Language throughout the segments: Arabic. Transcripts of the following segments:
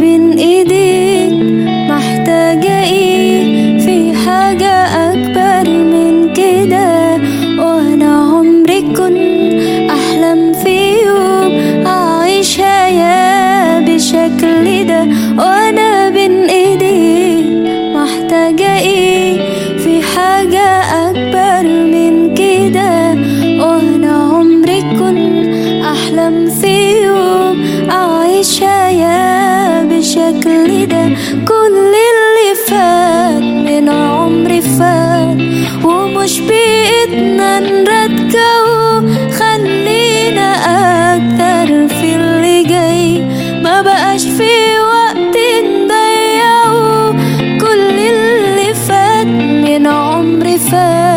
bin idi ده كل اللي فات من عمري فات. ومش بإيدنا نرجعه خلينا أكتر في اللي جاي. ما بقاش في وقت نضيعه. كل اللي فات من عمري فات.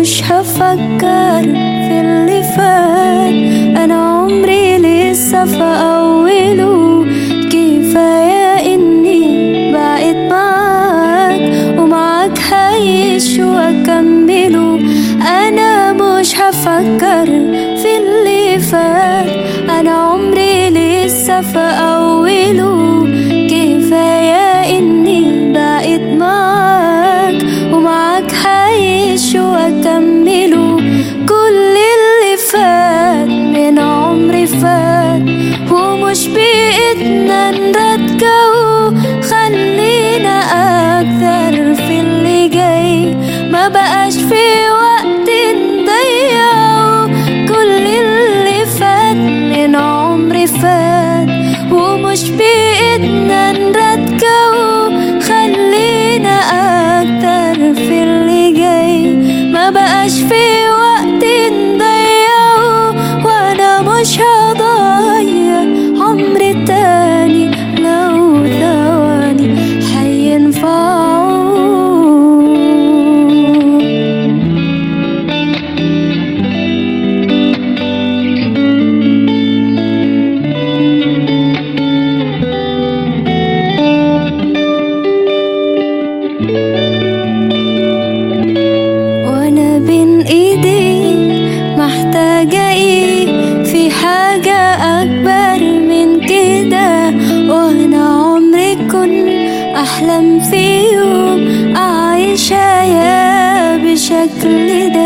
مش هفكر في اللي فات. أنا عمري لسه في أوله. كفاية إني بقيت معاك؟ ومعاك هعيش وأكمله. أنا مش هفكر في اللي فات. أنا عمري لسه في أوله. بقاش في أحلم في يوم اعيش حياة بالشكل ده.